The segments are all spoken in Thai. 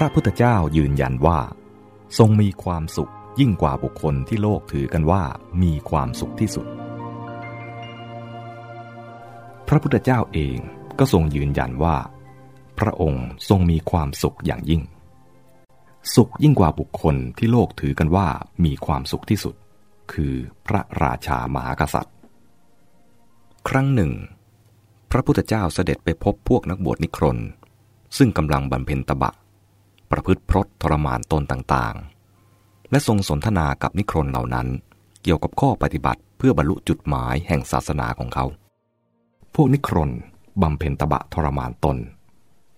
ระพุทธเจ้ายืนยันว่า ทรงมีความสุขยิ่งกว่าบุคคลที่โลกถือกันว่ามีความสุขที่สุด พระพุทธเจ้าเองก็ทรงยืนยันว่า พระองค์ทรงมีความสุขอย่างยิ่ง สุขยิ่งกว่าบุคคลที่โลกถือกันว่ามีความสุขที่สุด คือพระราชามหากษัตริย์ ครั้งหนึ่ง พระพุทธเจ้าเสด็จไปพบพวกนักบวชนิครนซึ่งกำลังบำเพ็ญตบะ ประพฤติพรตทรมานตนต่างๆ และทรงสนทนากับนิครนเหล่านั้น เกี่ยวกับข้อปฏิบัติเพื่อบรรลุจุดหมายแห่งศาสนาของเขา พวกนิครนบำเพ็ญตบะทรมานตน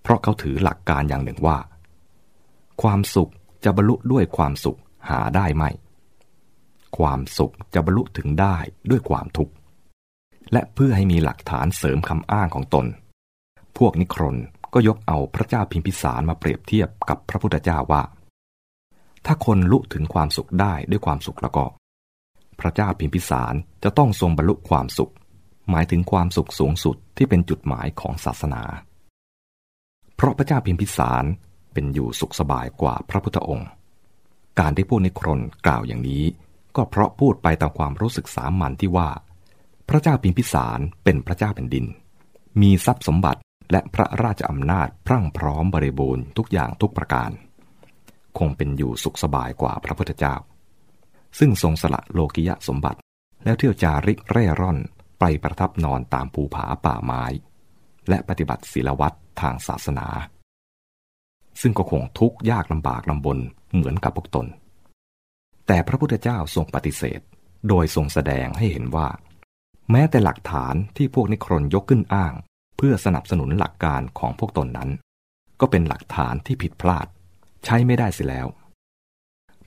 เพราะเขาถือหลักการอย่างหนึ่งว่า ความสุขจะบรรลุด้วยความสุขหาได้ไหมความสุขจะบรรลุถึงได้ด้วยความทุกข์ และเพื่อให้มีหลักฐานเสริมคำอ้างของตน พวกนิครน ก็ยกเอาพระเจ้าพิมพิสารมาเปรียบเทียบกับพระพุทธเจ้าว่า ถ้าคนลุถึงความสุขได้ด้วยความสุขแล้วก็ พระเจ้าพิมพิสารจะต้องทรงบรรลุความสุข หมายถึงความสุขสูงสุดที่เป็นจุดหมายของศาสนา เพราะพระเจ้าพิมพิสารเป็นอยู่สุขสบายกว่าพระพุทธองค์ การที่ผู้นิครนกล่าวอย่างนี้ ก็เพราะพูดไปตามความรู้สึกสามัญที่ว่า พระเจ้าพิมพิสารเป็นพระเจ้าแผ่นดิน มีทรัพย์สมบัติ และพระราชอำนาจพรั่งพร้อมบริบูรณ์ทุกอย่างทุกประการ คงเป็นอยู่สุขสบายกว่าพระพุทธเจ้า ซึ่งทรงสละโลกิยะสมบัติ แล้วเที่ยวจาริกเร่ร่อนไปประทับนอนตามภูผาป่าไม้ และปฏิบัติศีลวัตรทางศาสนา ซึ่งก็คงทุกข์ยากลำบากลำบนเหมือนกับพวกตน แต่พระพุทธเจ้าทรงปฏิเสธ โดยทรงแสดงให้เห็นว่า แม้แต่หลักฐานที่พวกนิครนยกขึ้นอ้าง เพื่อสนับสนุนหลักการของพวกตนนั้น ก็เป็นหลักฐานที่ผิดพลาด ใช้ไม่ได้เสียแล้ว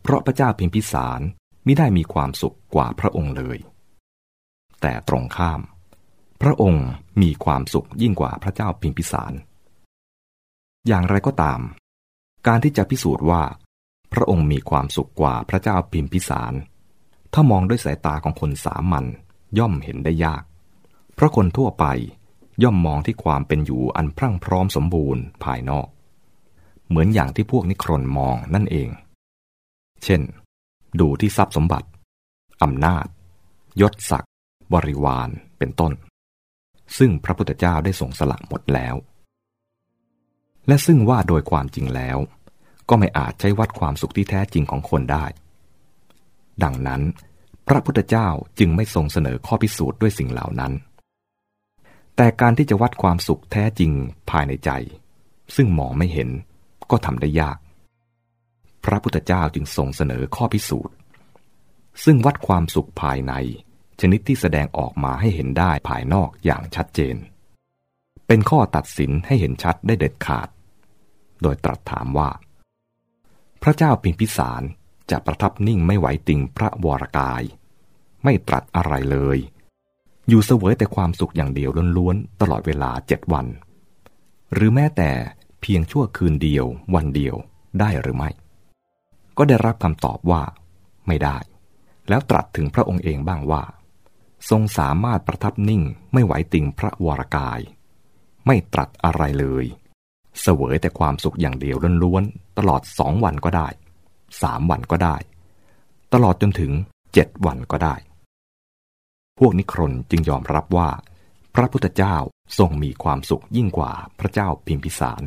เพราะพระเจ้าพิมพิสารมิได้มีความสุขกว่าพระองค์เลย แต่ตรงข้าม พระองค์มีความสุขยิ่งกว่าพระเจ้าพิมพิสาร อย่างไรก็ตาม การที่จะพิสูจน์ว่า พระองค์มีความสุขกว่าพระเจ้าพิมพิสาร ถ้ามองด้วยสายตาของคนสามัญย่อมเห็นได้ยาก เพราะคนทั่วไป ย่อมมองที่ความเป็นอยู่อันพรั่งพร้อมสมบูรณ์ภายนอก เหมือนอย่างที่พวกนิครนมองนั่นเอง เช่น ดูที่ทรัพย์สมบัติอำนาจ ยศศักดิ์บริวารเป็นต้น ซึ่งพระพุทธเจ้าได้ส่งสละหมดแล้ว และซึ่งว่าโดยความจริงแล้ว ก็ไม่อาจใช้วัดความสุขที่แท้จริงของคนได้ ดังนั้น พระพุทธเจ้าจึงไม่ทรงเสนอข้อพิสูจน์ด้วยสิ่งเหล่านั้น แต่การที่จะวัดความสุขแท้จริงภายในใจ ซึ่งมองไม่เห็นก็ทำได้ยาก พระพุทธเจ้าจึงทรงเสนอข้อพิสูจน์ ซึ่งวัดความสุขภายใน ชนิดที่แสดงออกมาให้เห็นได้ภายนอกอย่างชัดเจน เป็นข้อตัดสินให้เห็นชัดได้เด็ดขาด โดยตรัสถามว่า พระเจ้าพิมพิสารจะประทับนิ่งไม่ไหวติงพระวรกาย ไม่ตรัสอะไรเลย อยู่เสวยแต่ความสุขอย่างเดียวล้วนๆตลอดเวลาเจ็ดวัน หรือแม้แต่เพียงชั่วคืนเดียววันเดียวได้หรือไม่ ก็ได้รับคำตอบว่า ไม่ได้ แล้วตรัสถึงพระองค์เองบ้างว่า ทรงสามารถประทับนิ่งไม่ไหวติงพระวรากาย ไม่ตรัสอะไรเลย เสวยแต่ความสุขอย่างเดียวล้วนๆตลอดสองวันก็ได้สามวันก็ได้ ตลอดจนถึงเจ็ดวันก็ได้ พวกนิครนจึงยอมรับว่า พระพุทธเจ้าทรงมีความสุขยิ่งกว่าพระเจ้าพิมพิสาร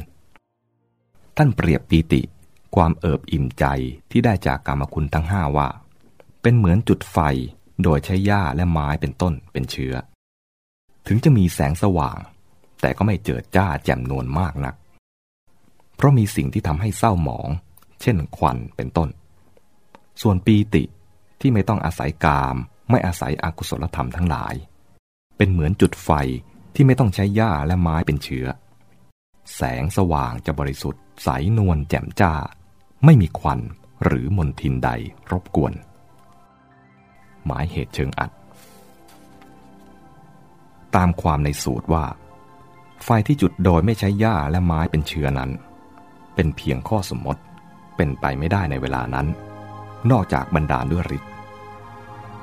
ท่านเปรียบปีติ ความเอิบอิ่มใจที่ได้จากกรรมคุณทั้งห้าว่า เป็นเหมือนจุดไฟโดยใช้หญ้าและไม้เป็นต้นเป็นเชื้อ ถึงจะมีแสงสว่าง แต่ก็ไม่เจิดจ้าแจ่มนวลมากนัก เพราะมีสิ่งที่ทำให้เศร้าหมอง เช่นควันเป็นต้น ส่วนปีติที่ไม่ต้องอาศัยกาม ไม่อาศัยอากุศลธรรมทั้งหลาย เป็นเหมือนจุดไฟที่ไม่ต้องใช้หญ้าและไม้เป็นเชื้อ แสงสว่างจะบริสุทธิ์ ใสนวลแจ่มจ้า ไม่มีควันหรือมลทินใดรบกวน หมายเหตุเชิงอัด ตามความในสูตรว่า ไฟที่จุดโดยไม่ใช้หญ้าและไม้เป็นเชื้อนั้น เป็นเพียงข้อสมมติเป็นไปไม่ได้ในเวลานั้น นอกจากบรรดาด้วยฤทธิ์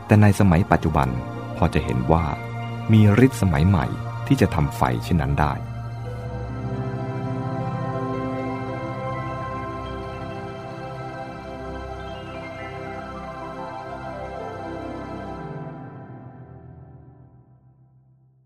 แต่ในสมัยปัจจุบันพอจะเห็นว่ามีฤทธิ์สมัยใหม่ที่จะทำไฟเช่นนั้นได้